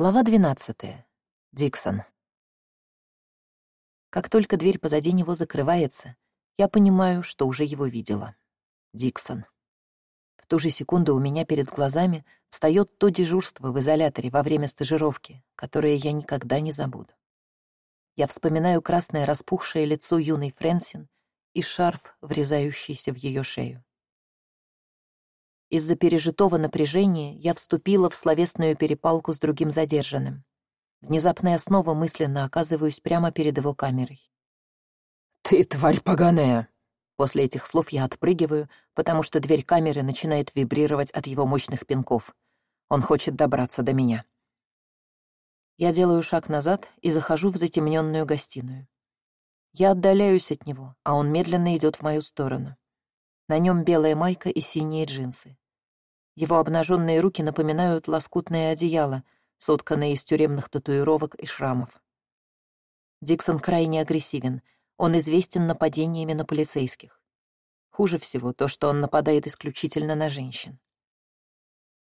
Глава двенадцатая. Диксон. Как только дверь позади него закрывается, я понимаю, что уже его видела. Диксон. В ту же секунду у меня перед глазами встает то дежурство в изоляторе во время стажировки, которое я никогда не забуду. Я вспоминаю красное распухшее лицо юной Фрэнсин и шарф, врезающийся в ее шею. Из-за пережитого напряжения я вступила в словесную перепалку с другим задержанным. Внезапно я снова мысленно оказываюсь прямо перед его камерой. «Ты тварь поганая!» После этих слов я отпрыгиваю, потому что дверь камеры начинает вибрировать от его мощных пинков. Он хочет добраться до меня. Я делаю шаг назад и захожу в затемненную гостиную. Я отдаляюсь от него, а он медленно идет в мою сторону. На нем белая майка и синие джинсы. Его обнаженные руки напоминают лоскутное одеяло, сотканное из тюремных татуировок и шрамов. Диксон крайне агрессивен, он известен нападениями на полицейских. Хуже всего то, что он нападает исключительно на женщин.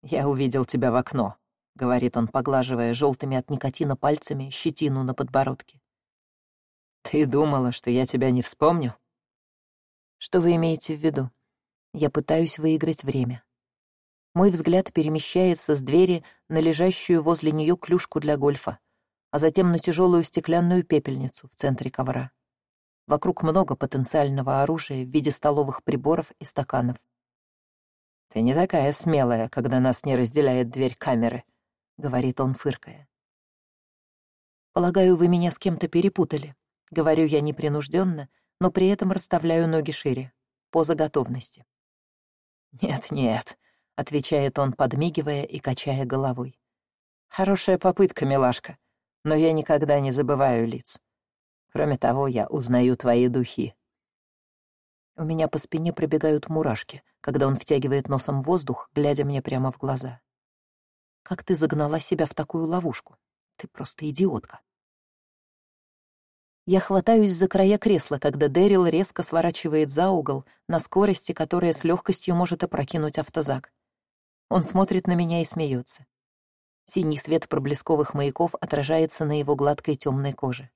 «Я увидел тебя в окно», — говорит он, поглаживая желтыми от никотина пальцами щетину на подбородке. «Ты думала, что я тебя не вспомню?» Что вы имеете в виду? Я пытаюсь выиграть время. Мой взгляд перемещается с двери на лежащую возле нее клюшку для гольфа, а затем на тяжелую стеклянную пепельницу в центре ковра. Вокруг много потенциального оружия в виде столовых приборов и стаканов. «Ты не такая смелая, когда нас не разделяет дверь камеры», — говорит он, фыркая. «Полагаю, вы меня с кем-то перепутали», — говорю я непринужденно, но при этом расставляю ноги шире, поза готовности. «Нет-нет», — отвечает он, подмигивая и качая головой. «Хорошая попытка, милашка, но я никогда не забываю лиц. Кроме того, я узнаю твои духи». У меня по спине пробегают мурашки, когда он втягивает носом воздух, глядя мне прямо в глаза. «Как ты загнала себя в такую ловушку? Ты просто идиотка». Я хватаюсь за края кресла, когда Дэрил резко сворачивает за угол на скорости, которая с легкостью может опрокинуть автозак. Он смотрит на меня и смеется. Синий свет проблесковых маяков отражается на его гладкой темной коже.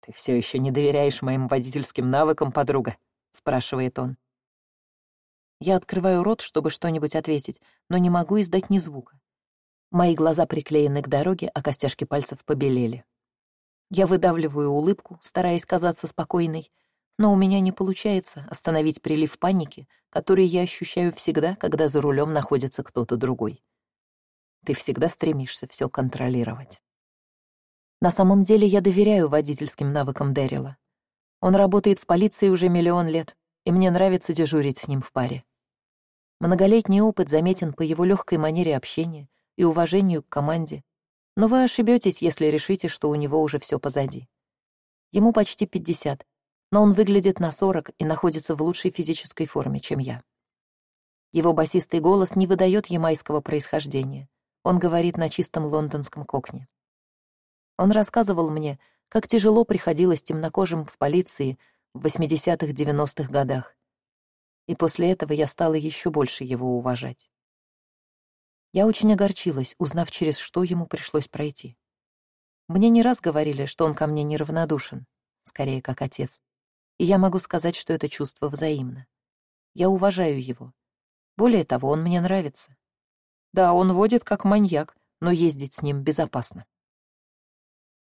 «Ты все еще не доверяешь моим водительским навыкам, подруга?» — спрашивает он. Я открываю рот, чтобы что-нибудь ответить, но не могу издать ни звука. Мои глаза приклеены к дороге, а костяшки пальцев побелели. Я выдавливаю улыбку, стараясь казаться спокойной, но у меня не получается остановить прилив паники, который я ощущаю всегда, когда за рулем находится кто-то другой. Ты всегда стремишься все контролировать. На самом деле я доверяю водительским навыкам Дэрила. Он работает в полиции уже миллион лет, и мне нравится дежурить с ним в паре. Многолетний опыт заметен по его легкой манере общения и уважению к команде, но вы ошибетесь, если решите, что у него уже все позади. Ему почти пятьдесят, но он выглядит на сорок и находится в лучшей физической форме, чем я. Его басистый голос не выдает ямайского происхождения. Он говорит на чистом лондонском кокне. Он рассказывал мне, как тяжело приходилось темнокожим в полиции в 80-х-90-х годах. И после этого я стала еще больше его уважать. Я очень огорчилась, узнав, через что ему пришлось пройти. Мне не раз говорили, что он ко мне неравнодушен, скорее как отец, и я могу сказать, что это чувство взаимно. Я уважаю его. Более того, он мне нравится. Да, он водит как маньяк, но ездить с ним безопасно.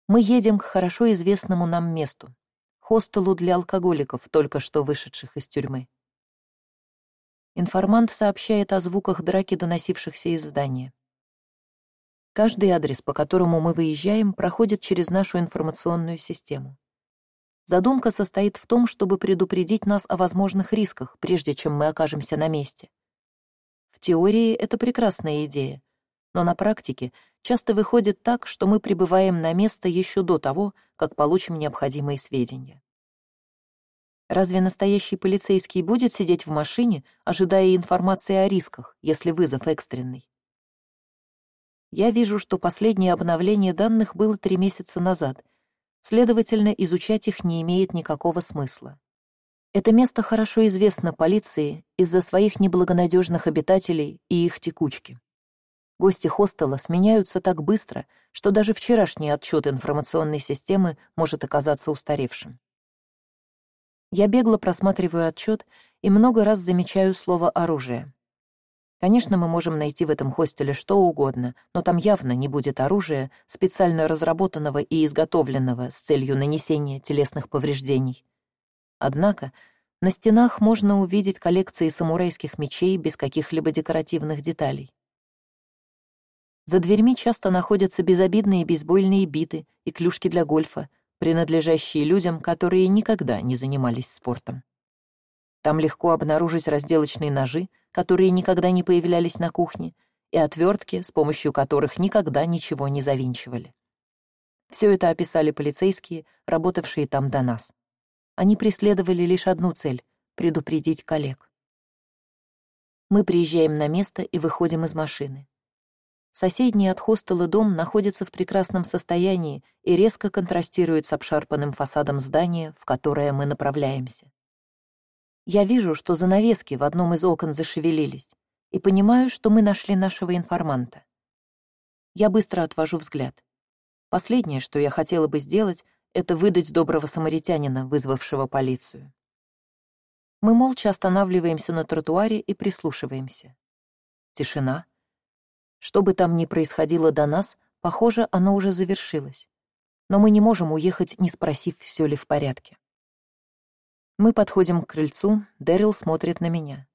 Мы едем к хорошо известному нам месту, хостелу для алкоголиков, только что вышедших из тюрьмы. Информант сообщает о звуках драки, доносившихся из здания. Каждый адрес, по которому мы выезжаем, проходит через нашу информационную систему. Задумка состоит в том, чтобы предупредить нас о возможных рисках, прежде чем мы окажемся на месте. В теории это прекрасная идея, но на практике часто выходит так, что мы прибываем на место еще до того, как получим необходимые сведения. Разве настоящий полицейский будет сидеть в машине, ожидая информации о рисках, если вызов экстренный? Я вижу, что последнее обновление данных было три месяца назад, следовательно, изучать их не имеет никакого смысла. Это место хорошо известно полиции из-за своих неблагонадежных обитателей и их текучки. Гости хостела сменяются так быстро, что даже вчерашний отчет информационной системы может оказаться устаревшим. Я бегло просматриваю отчет и много раз замечаю слово «оружие». Конечно, мы можем найти в этом хостеле что угодно, но там явно не будет оружия, специально разработанного и изготовленного с целью нанесения телесных повреждений. Однако на стенах можно увидеть коллекции самурайских мечей без каких-либо декоративных деталей. За дверьми часто находятся безобидные бейсбольные биты и клюшки для гольфа, принадлежащие людям, которые никогда не занимались спортом. Там легко обнаружить разделочные ножи, которые никогда не появлялись на кухне, и отвертки, с помощью которых никогда ничего не завинчивали. Все это описали полицейские, работавшие там до нас. Они преследовали лишь одну цель — предупредить коллег. Мы приезжаем на место и выходим из машины. Соседний от хостела дом находится в прекрасном состоянии и резко контрастирует с обшарпанным фасадом здания, в которое мы направляемся. Я вижу, что занавески в одном из окон зашевелились, и понимаю, что мы нашли нашего информанта. Я быстро отвожу взгляд. Последнее, что я хотела бы сделать, это выдать доброго самаритянина, вызвавшего полицию. Мы молча останавливаемся на тротуаре и прислушиваемся. Тишина. Что бы там ни происходило до нас, похоже, оно уже завершилось. Но мы не можем уехать, не спросив, все ли в порядке. Мы подходим к крыльцу, Дэрил смотрит на меня.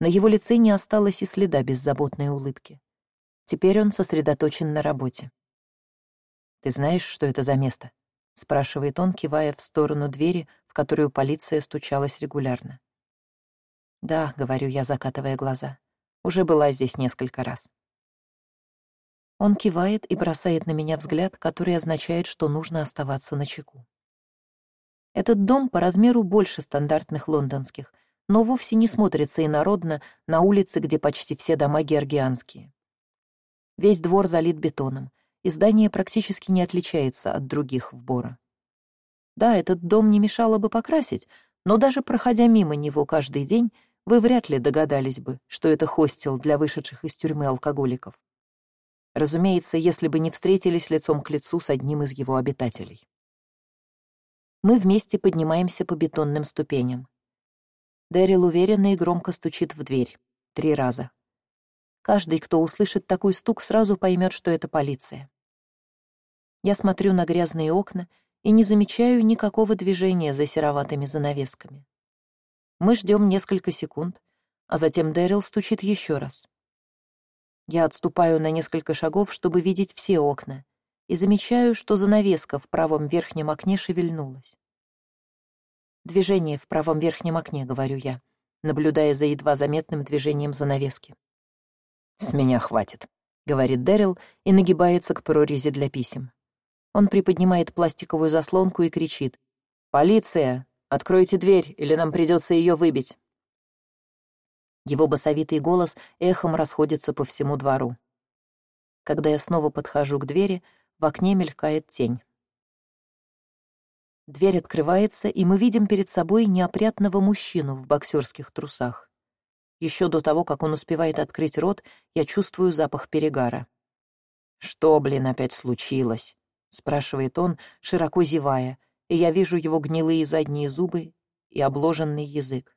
На его лице не осталось и следа беззаботной улыбки. Теперь он сосредоточен на работе. «Ты знаешь, что это за место?» — спрашивает он, кивая в сторону двери, в которую полиция стучалась регулярно. «Да», — говорю я, закатывая глаза, — «уже была здесь несколько раз». Он кивает и бросает на меня взгляд, который означает, что нужно оставаться на чеку. Этот дом по размеру больше стандартных лондонских, но вовсе не смотрится инородно на улице, где почти все дома георгианские. Весь двор залит бетоном, и здание практически не отличается от других в Бора. Да, этот дом не мешало бы покрасить, но даже проходя мимо него каждый день, вы вряд ли догадались бы, что это хостел для вышедших из тюрьмы алкоголиков. Разумеется, если бы не встретились лицом к лицу с одним из его обитателей. Мы вместе поднимаемся по бетонным ступеням. Дэрил уверенно и громко стучит в дверь. Три раза. Каждый, кто услышит такой стук, сразу поймет, что это полиция. Я смотрю на грязные окна и не замечаю никакого движения за сероватыми занавесками. Мы ждем несколько секунд, а затем Дэрил стучит еще раз. Я отступаю на несколько шагов, чтобы видеть все окна, и замечаю, что занавеска в правом верхнем окне шевельнулась. «Движение в правом верхнем окне», — говорю я, наблюдая за едва заметным движением занавески. «С меня хватит», — говорит Дэрил и нагибается к прорези для писем. Он приподнимает пластиковую заслонку и кричит. «Полиция! Откройте дверь, или нам придется ее выбить!» Его басовитый голос эхом расходится по всему двору. Когда я снова подхожу к двери, в окне мелькает тень. Дверь открывается, и мы видим перед собой неопрятного мужчину в боксерских трусах. Еще до того, как он успевает открыть рот, я чувствую запах перегара. «Что, блин, опять случилось?» — спрашивает он, широко зевая, и я вижу его гнилые задние зубы и обложенный язык.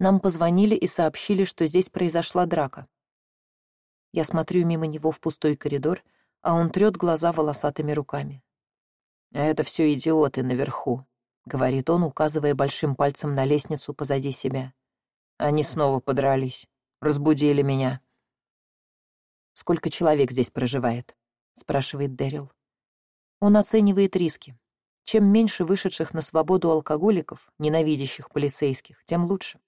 Нам позвонили и сообщили, что здесь произошла драка. Я смотрю мимо него в пустой коридор — а он трёт глаза волосатыми руками. «Это все идиоты наверху», — говорит он, указывая большим пальцем на лестницу позади себя. «Они снова подрались, разбудили меня». «Сколько человек здесь проживает?» — спрашивает Дэрил. Он оценивает риски. Чем меньше вышедших на свободу алкоголиков, ненавидящих полицейских, тем лучше.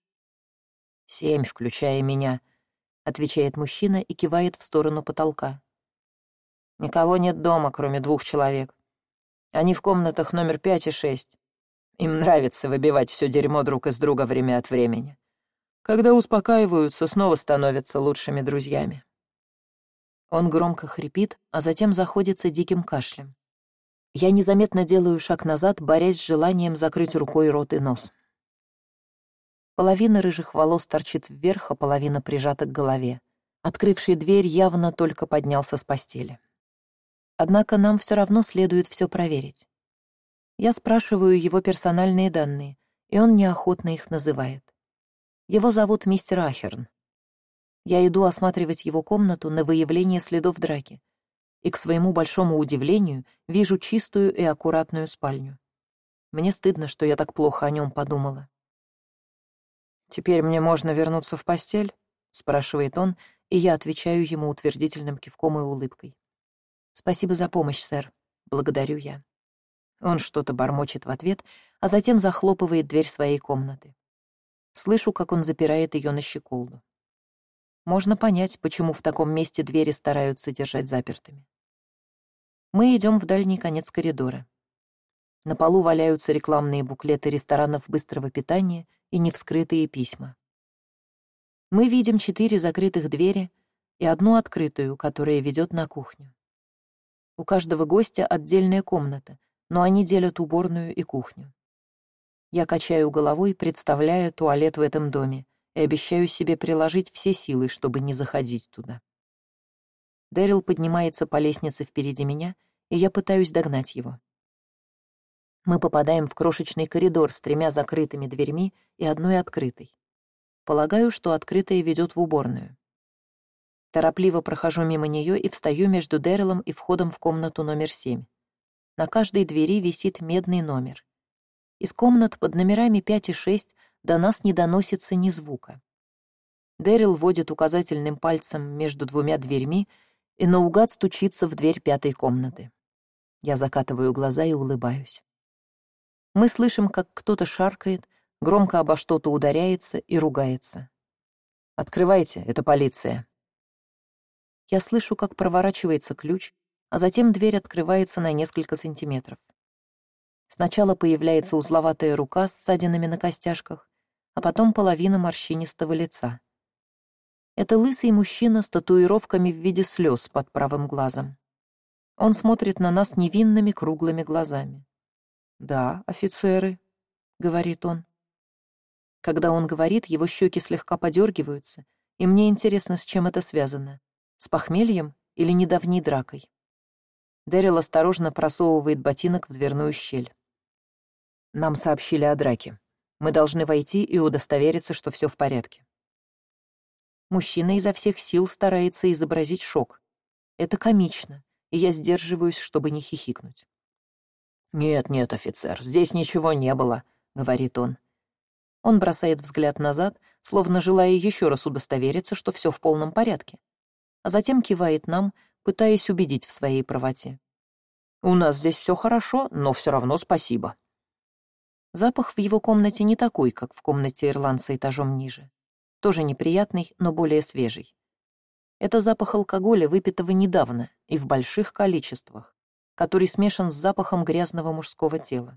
«Семь, включая меня», — отвечает мужчина и кивает в сторону потолка. Никого нет дома, кроме двух человек. Они в комнатах номер пять и шесть. Им нравится выбивать все дерьмо друг из друга время от времени. Когда успокаиваются, снова становятся лучшими друзьями. Он громко хрипит, а затем заходится диким кашлем. Я незаметно делаю шаг назад, борясь с желанием закрыть рукой рот и нос. Половина рыжих волос торчит вверх, а половина прижата к голове. Открывший дверь явно только поднялся с постели. Однако нам все равно следует все проверить. Я спрашиваю его персональные данные, и он неохотно их называет. Его зовут мистер Ахерн. Я иду осматривать его комнату на выявление следов драки, и, к своему большому удивлению, вижу чистую и аккуратную спальню. Мне стыдно, что я так плохо о нем подумала. «Теперь мне можно вернуться в постель?» — спрашивает он, и я отвечаю ему утвердительным кивком и улыбкой. «Спасибо за помощь, сэр. Благодарю я». Он что-то бормочет в ответ, а затем захлопывает дверь своей комнаты. Слышу, как он запирает ее на щеколду. Можно понять, почему в таком месте двери стараются держать запертыми. Мы идем в дальний конец коридора. На полу валяются рекламные буклеты ресторанов быстрого питания и невскрытые письма. Мы видим четыре закрытых двери и одну открытую, которая ведет на кухню. У каждого гостя отдельная комната, но они делят уборную и кухню. Я качаю головой, представляя туалет в этом доме, и обещаю себе приложить все силы, чтобы не заходить туда. Дэрил поднимается по лестнице впереди меня, и я пытаюсь догнать его. Мы попадаем в крошечный коридор с тремя закрытыми дверьми и одной открытой. Полагаю, что открытая ведет в уборную. Торопливо прохожу мимо нее и встаю между Дэрилом и входом в комнату номер семь. На каждой двери висит медный номер. Из комнат под номерами пять и шесть до нас не доносится ни звука. Дэрил водит указательным пальцем между двумя дверьми и наугад стучится в дверь пятой комнаты. Я закатываю глаза и улыбаюсь. Мы слышим, как кто-то шаркает, громко обо что-то ударяется и ругается. «Открывайте, это полиция». Я слышу, как проворачивается ключ, а затем дверь открывается на несколько сантиметров. Сначала появляется узловатая рука с ссадинами на костяшках, а потом половина морщинистого лица. Это лысый мужчина с татуировками в виде слез под правым глазом. Он смотрит на нас невинными круглыми глазами. «Да, офицеры», — говорит он. Когда он говорит, его щеки слегка подергиваются, и мне интересно, с чем это связано. С похмельем или недавней дракой? Дэрил осторожно просовывает ботинок в дверную щель. Нам сообщили о драке. Мы должны войти и удостовериться, что все в порядке. Мужчина изо всех сил старается изобразить шок. Это комично, и я сдерживаюсь, чтобы не хихикнуть. «Нет, нет, офицер, здесь ничего не было», — говорит он. Он бросает взгляд назад, словно желая еще раз удостовериться, что все в полном порядке, а затем кивает нам, пытаясь убедить в своей правоте. «У нас здесь все хорошо, но все равно спасибо». Запах в его комнате не такой, как в комнате ирландца этажом ниже. Тоже неприятный, но более свежий. Это запах алкоголя, выпитого недавно и в больших количествах, который смешан с запахом грязного мужского тела.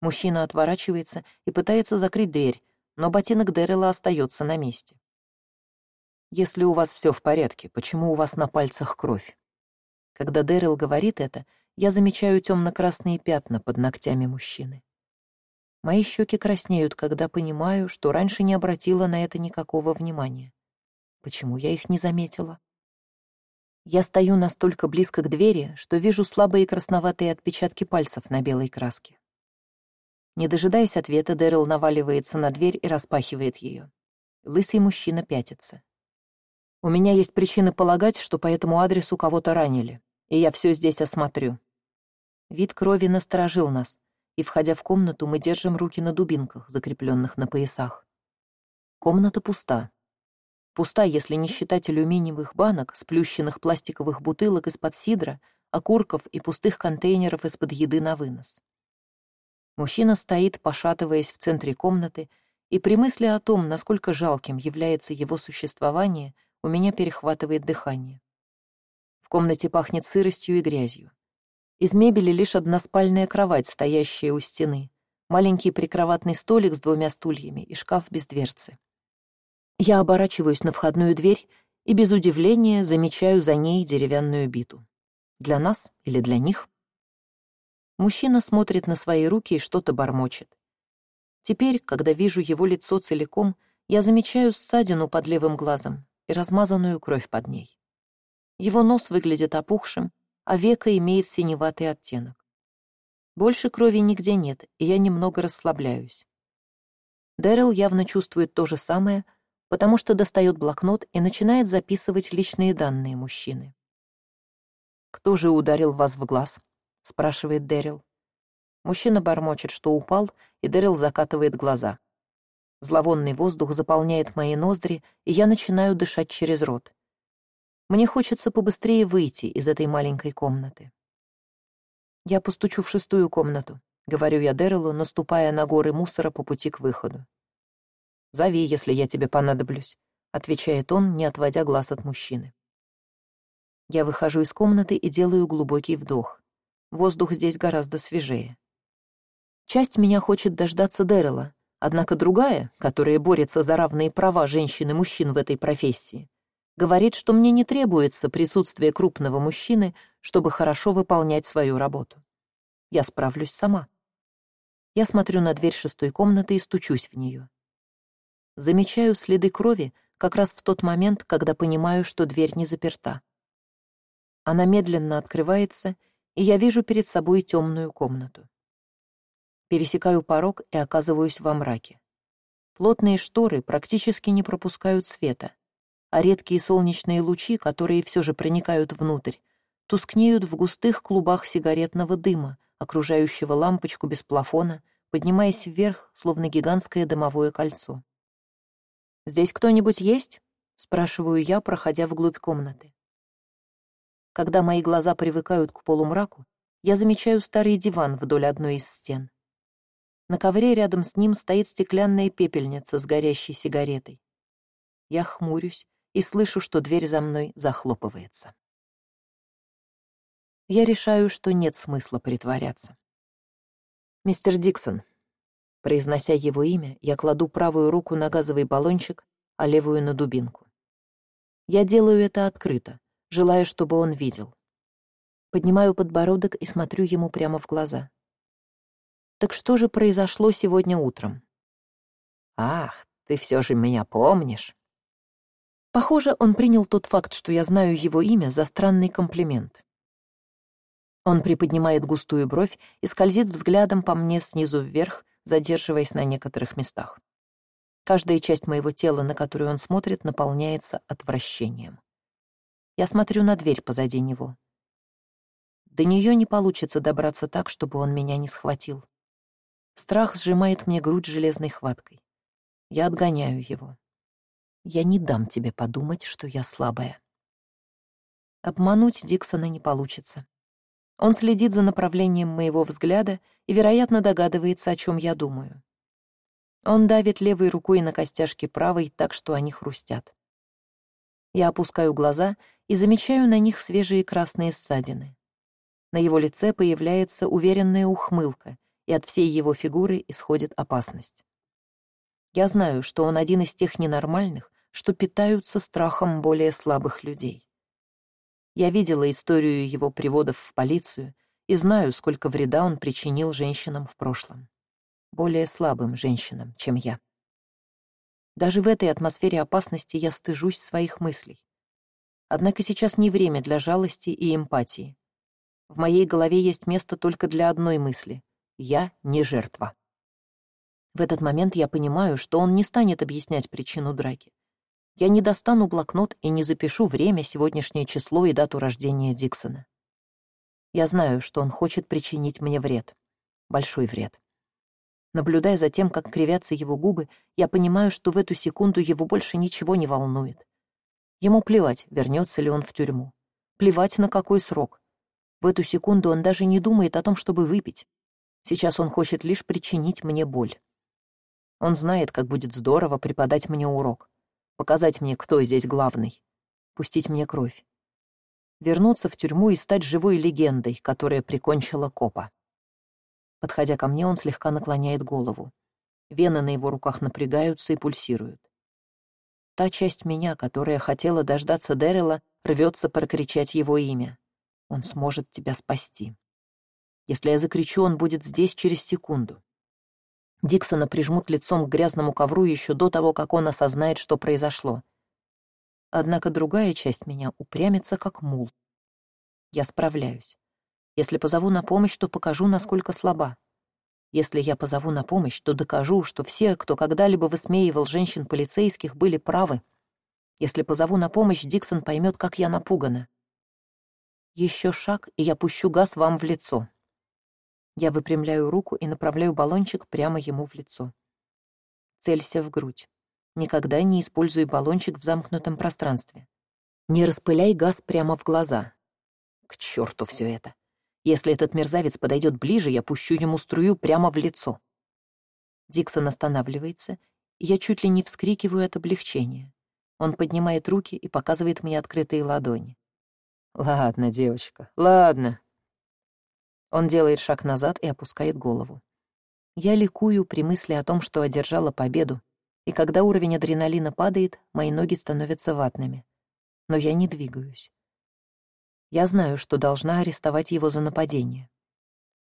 Мужчина отворачивается и пытается закрыть дверь, но ботинок Дэрила остается на месте. «Если у вас все в порядке, почему у вас на пальцах кровь?» Когда Дэрил говорит это, я замечаю темно-красные пятна под ногтями мужчины. Мои щеки краснеют, когда понимаю, что раньше не обратила на это никакого внимания. Почему я их не заметила? Я стою настолько близко к двери, что вижу слабые красноватые отпечатки пальцев на белой краске. Не дожидаясь ответа, Дэрил наваливается на дверь и распахивает ее. Лысый мужчина пятится. У меня есть причины полагать, что по этому адресу кого-то ранили, и я все здесь осмотрю. Вид крови насторожил нас, и, входя в комнату, мы держим руки на дубинках, закрепленных на поясах. Комната пуста. Пуста, если не считать алюминиевых банок, сплющенных пластиковых бутылок из-под сидра, окурков и пустых контейнеров из-под еды на вынос. Мужчина стоит, пошатываясь в центре комнаты, и при мысли о том, насколько жалким является его существование, у меня перехватывает дыхание. В комнате пахнет сыростью и грязью. Из мебели лишь одна спальная кровать, стоящая у стены, маленький прикроватный столик с двумя стульями и шкаф без дверцы. Я оборачиваюсь на входную дверь и без удивления замечаю за ней деревянную биту. Для нас или для них? Мужчина смотрит на свои руки и что-то бормочет. Теперь, когда вижу его лицо целиком, я замечаю ссадину под левым глазом, и размазанную кровь под ней. Его нос выглядит опухшим, а века имеет синеватый оттенок. Больше крови нигде нет, и я немного расслабляюсь. Дэрил явно чувствует то же самое, потому что достает блокнот и начинает записывать личные данные мужчины. «Кто же ударил вас в глаз?» — спрашивает Дэрил. Мужчина бормочет, что упал, и Дэрил закатывает глаза. Зловонный воздух заполняет мои ноздри, и я начинаю дышать через рот. Мне хочется побыстрее выйти из этой маленькой комнаты. «Я постучу в шестую комнату», — говорю я Дэрилу, наступая на горы мусора по пути к выходу. «Зови, если я тебе понадоблюсь», — отвечает он, не отводя глаз от мужчины. Я выхожу из комнаты и делаю глубокий вдох. Воздух здесь гораздо свежее. Часть меня хочет дождаться Дэрила, однако другая, которая борется за равные права женщин и мужчин в этой профессии, говорит, что мне не требуется присутствие крупного мужчины, чтобы хорошо выполнять свою работу. Я справлюсь сама. Я смотрю на дверь шестой комнаты и стучусь в нее. Замечаю следы крови как раз в тот момент, когда понимаю, что дверь не заперта. Она медленно открывается, и я вижу перед собой темную комнату. Пересекаю порог и оказываюсь во мраке. Плотные шторы практически не пропускают света, а редкие солнечные лучи, которые все же проникают внутрь, тускнеют в густых клубах сигаретного дыма, окружающего лампочку без плафона, поднимаясь вверх, словно гигантское дымовое кольцо. «Здесь кто-нибудь есть?» — спрашиваю я, проходя вглубь комнаты. Когда мои глаза привыкают к полумраку, я замечаю старый диван вдоль одной из стен. На ковре рядом с ним стоит стеклянная пепельница с горящей сигаретой. Я хмурюсь и слышу, что дверь за мной захлопывается. Я решаю, что нет смысла притворяться. «Мистер Диксон», произнося его имя, я кладу правую руку на газовый баллончик, а левую на дубинку. Я делаю это открыто, желая, чтобы он видел. Поднимаю подбородок и смотрю ему прямо в глаза. Так что же произошло сегодня утром? «Ах, ты все же меня помнишь!» Похоже, он принял тот факт, что я знаю его имя, за странный комплимент. Он приподнимает густую бровь и скользит взглядом по мне снизу вверх, задерживаясь на некоторых местах. Каждая часть моего тела, на которую он смотрит, наполняется отвращением. Я смотрю на дверь позади него. До нее не получится добраться так, чтобы он меня не схватил. Страх сжимает мне грудь железной хваткой. Я отгоняю его. Я не дам тебе подумать, что я слабая. Обмануть Диксона не получится. Он следит за направлением моего взгляда и, вероятно, догадывается, о чем я думаю. Он давит левой рукой на костяшки правой так, что они хрустят. Я опускаю глаза и замечаю на них свежие красные ссадины. На его лице появляется уверенная ухмылка, и от всей его фигуры исходит опасность. Я знаю, что он один из тех ненормальных, что питаются страхом более слабых людей. Я видела историю его приводов в полицию и знаю, сколько вреда он причинил женщинам в прошлом. Более слабым женщинам, чем я. Даже в этой атмосфере опасности я стыжусь своих мыслей. Однако сейчас не время для жалости и эмпатии. В моей голове есть место только для одной мысли — я не жертва. В этот момент я понимаю, что он не станет объяснять причину драки я не достану блокнот и не запишу время, сегодняшнее число и дату рождения Диксона. Я знаю, что он хочет причинить мне вред. Большой вред. Наблюдая за тем, как кривятся его губы, я понимаю, что в эту секунду его больше ничего не волнует. Ему плевать, вернется ли он в тюрьму. Плевать, на какой срок. В эту секунду он даже не думает о том, чтобы выпить. Сейчас он хочет лишь причинить мне боль. Он знает, как будет здорово преподать мне урок показать мне, кто здесь главный, пустить мне кровь, вернуться в тюрьму и стать живой легендой, которая прикончила копа. Подходя ко мне, он слегка наклоняет голову. Вены на его руках напрягаются и пульсируют. Та часть меня, которая хотела дождаться Дэрила, рвется прокричать его имя. Он сможет тебя спасти. Если я закричу, он будет здесь через секунду. Диксона прижмут лицом к грязному ковру еще до того, как он осознает, что произошло. Однако другая часть меня упрямится, как мул. Я справляюсь. Если позову на помощь, то покажу, насколько слаба. Если я позову на помощь, то докажу, что все, кто когда-либо высмеивал женщин-полицейских, были правы. Если позову на помощь, Диксон поймет, как я напугана. Еще шаг, и я пущу газ вам в лицо. Я выпрямляю руку и направляю баллончик прямо ему в лицо. Целься в грудь. Никогда не используй баллончик в замкнутом пространстве. Не распыляй газ прямо в глаза. К черту все это. Если этот мерзавец подойдет ближе, я пущу ему струю прямо в лицо. Диксон останавливается, и я чуть ли не вскрикиваю от облегчения. Он поднимает руки и показывает мне открытые ладони. «Ладно, девочка, ладно», он делает шаг назад и опускает голову. Я ликую при мысли о том, что одержала победу, и когда уровень адреналина падает, мои ноги становятся ватными. Но я не двигаюсь. Я знаю, что должна арестовать его за нападение.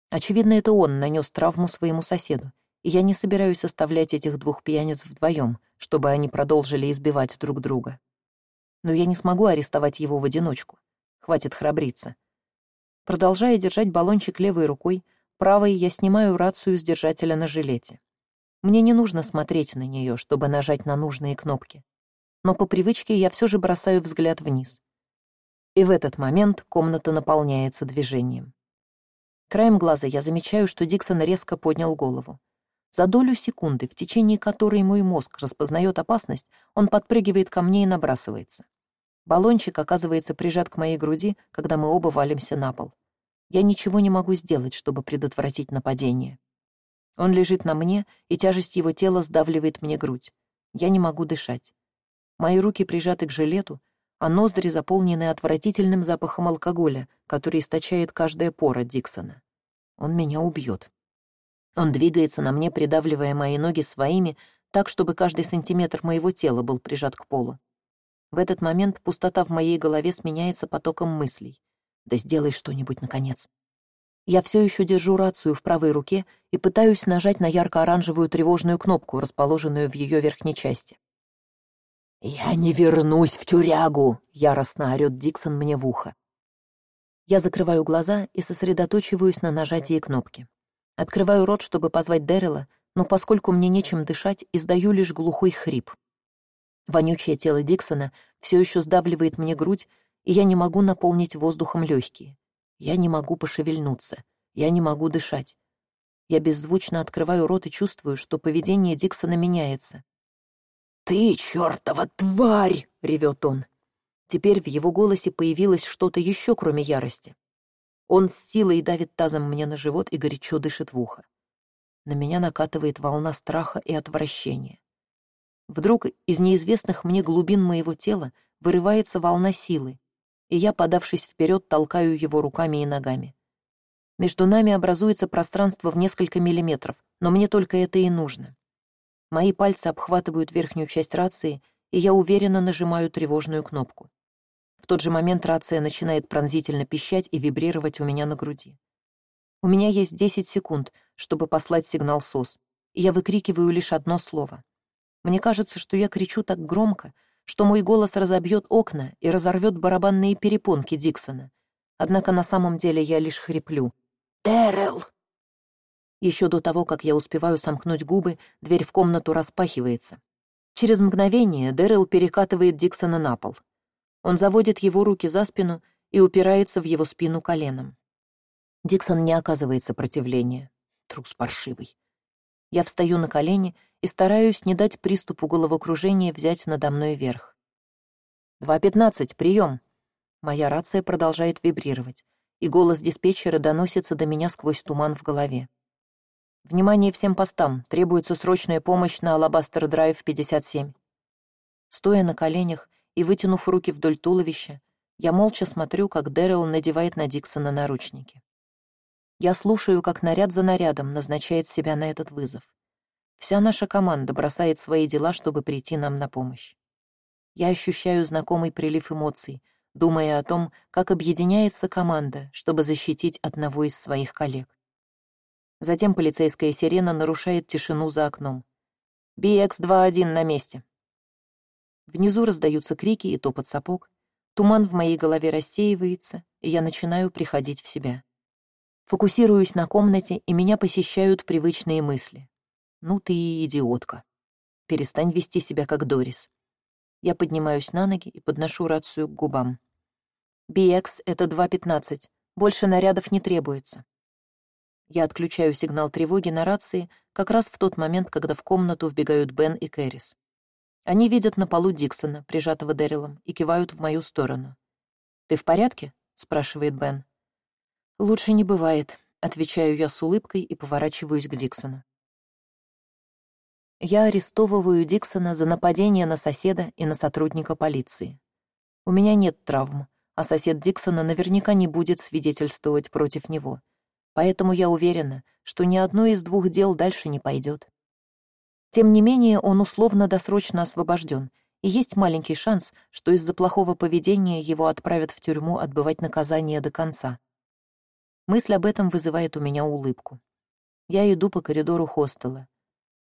Очевидно, это он нанес травму своему соседу, и я не собираюсь оставлять этих двух пьяниц вдвоем, чтобы они продолжили избивать друг друга. Но я не смогу арестовать его в одиночку. Хватит храбриться. Продолжая держать баллончик левой рукой, правой я снимаю рацию с держателя на жилете. Мне не нужно смотреть на нее, чтобы нажать на нужные кнопки. Но по привычке я все же бросаю взгляд вниз. И в этот момент комната наполняется движением. Краем глаза я замечаю, что Диксон резко поднял голову. За долю секунды, в течение которой мой мозг распознает опасность, он подпрыгивает ко мне и набрасывается. Баллончик оказывается прижат к моей груди, когда мы оба валимся на пол. Я ничего не могу сделать, чтобы предотвратить нападение. Он лежит на мне, и тяжесть его тела сдавливает мне грудь. Я не могу дышать. Мои руки прижаты к жилету, а ноздри заполнены отвратительным запахом алкоголя, который источает каждая пора Диксона. Он меня убьет. Он двигается на мне, придавливая мои ноги своими, так, чтобы каждый сантиметр моего тела был прижат к полу. В этот момент пустота в моей голове сменяется потоком мыслей. Да сделай что-нибудь, наконец. Я все еще держу рацию в правой руке и пытаюсь нажать на ярко-оранжевую тревожную кнопку, расположенную в ее верхней части. «Я не вернусь в тюрягу!» — яростно орет Диксон мне в ухо. Я закрываю глаза и сосредоточиваюсь на нажатии кнопки. Открываю рот, чтобы позвать Дэрила, но поскольку мне нечем дышать, издаю лишь глухой хрип. Вонючее тело Диксона все еще сдавливает мне грудь, и я не могу наполнить воздухом легкие. Я не могу пошевельнуться. Я не могу дышать. Я беззвучно открываю рот и чувствую, что поведение Диксона меняется. «Ты, чертова тварь!» — ревет он. Теперь в его голосе появилось что-то еще, кроме ярости. Он с силой давит тазом мне на живот и горячо дышит в ухо. На меня накатывает волна страха и отвращения. Вдруг из неизвестных мне глубин моего тела вырывается волна силы, и я, подавшись вперед, толкаю его руками и ногами. Между нами образуется пространство в несколько миллиметров, но мне только это и нужно. Мои пальцы обхватывают верхнюю часть рации, и я уверенно нажимаю тревожную кнопку. В тот же момент рация начинает пронзительно пищать и вибрировать у меня на груди. У меня есть 10 секунд, чтобы послать сигнал СОС, и я выкрикиваю лишь одно слово — мне кажется, что я кричу так громко, что мой голос разобьет окна и разорвет барабанные перепонки Диксона. Однако на самом деле я лишь хриплю. «Дэрил!» Еще до того, как я успеваю сомкнуть губы, дверь в комнату распахивается. Через мгновение Дэрил перекатывает Диксона на пол. Он заводит его руки за спину и упирается в его спину коленом. Диксон не оказывает сопротивления. Трус паршивый. Я встаю на колени и стараюсь не дать приступу головокружения взять надо мной верх. «Два пятнадцать, прием!» Моя рация продолжает вибрировать, и голос диспетчера доносится до меня сквозь туман в голове. «Внимание всем постам! Требуется срочная помощь на Алабастер-драйв 57». Стоя на коленях и вытянув руки вдоль туловища, я молча смотрю, как Дэрил надевает на Диксона наручники. Я слушаю, как наряд за нарядом назначает себя на этот вызов. Вся наша команда бросает свои дела, чтобы прийти нам на помощь. Я ощущаю знакомый прилив эмоций, думая о том, как объединяется команда, чтобы защитить одного из своих коллег. Затем полицейская сирена нарушает тишину за окном. «BX-21 на месте». Внизу раздаются крики и топот сапог. Туман в моей голове рассеивается, и я начинаю приходить в себя. Фокусируюсь на комнате, и меня посещают привычные мысли. «Ну ты и идиотка. Перестань вести себя как Дорис». Я поднимаюсь на ноги и подношу рацию к губам. «BX — это 2.15. Больше нарядов не требуется». Я отключаю сигнал тревоги на рации как раз в тот момент, когда в комнату вбегают Бен и Кэрис. Они видят на полу Диксона, прижатого Дэрилом, и кивают в мою сторону. «Ты в порядке?» — спрашивает Бен. «Лучше не бывает», — отвечаю я с улыбкой и поворачиваюсь к Диксону. Я арестовываю Диксона за нападение на соседа и на сотрудника полиции. У меня нет травм, а сосед Диксона наверняка не будет свидетельствовать против него. Поэтому я уверена, что ни одно из двух дел дальше не пойдет. Тем не менее, он условно-досрочно освобожден, и есть маленький шанс, что из-за плохого поведения его отправят в тюрьму отбывать наказание до конца. Мысль об этом вызывает у меня улыбку. Я иду по коридору хостела.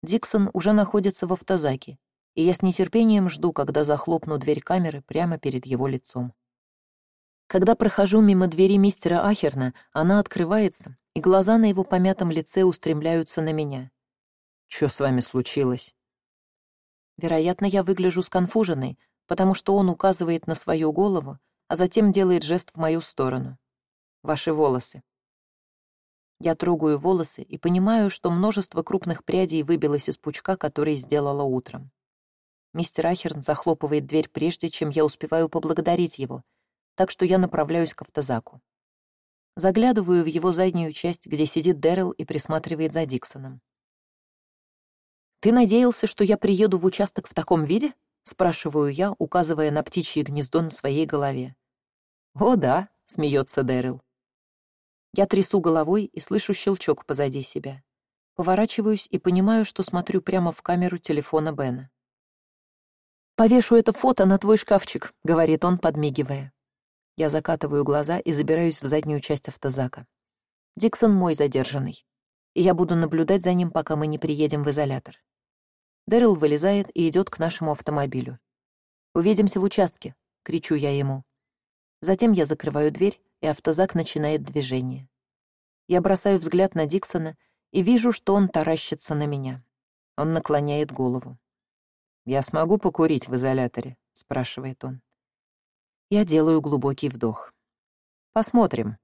Диксон уже находится в автозаке, и я с нетерпением жду, когда захлопну дверь камеры прямо перед его лицом. Когда прохожу мимо двери мистера Ахерна, она открывается, и глаза на его помятом лице устремляются на меня. Что с вами случилось?» Вероятно, я выгляжу сконфуженной, потому что он указывает на свою голову, а затем делает жест в мою сторону. «Ваши волосы». Я трогаю волосы и понимаю, что множество крупных прядей выбилось из пучка, который сделала утром. Мистер Ахерн захлопывает дверь прежде, чем я успеваю поблагодарить его, так что я направляюсь к автозаку. Заглядываю в его заднюю часть, где сидит Дэрил и присматривает за Диксоном. «Ты надеялся, что я приеду в участок в таком виде?» — спрашиваю я, указывая на птичье гнездо на своей голове. «О, да», — смеется Дэрил. Я трясу головой и слышу щелчок позади себя. Поворачиваюсь и понимаю, что смотрю прямо в камеру телефона Бена. «Повешу это фото на твой шкафчик», — говорит он, подмигивая. Я закатываю глаза и забираюсь в заднюю часть автозака. Диксон мой задержанный, и я буду наблюдать за ним, пока мы не приедем в изолятор. Дэрил вылезает и идет к нашему автомобилю. «Увидимся в участке!» — кричу я ему. Затем я закрываю дверь, и автозак начинает движение. Я бросаю взгляд на Диксона и вижу, что он таращится на меня. Он наклоняет голову. «Я смогу покурить в изоляторе?» — спрашивает он. Я делаю глубокий вдох. «Посмотрим»,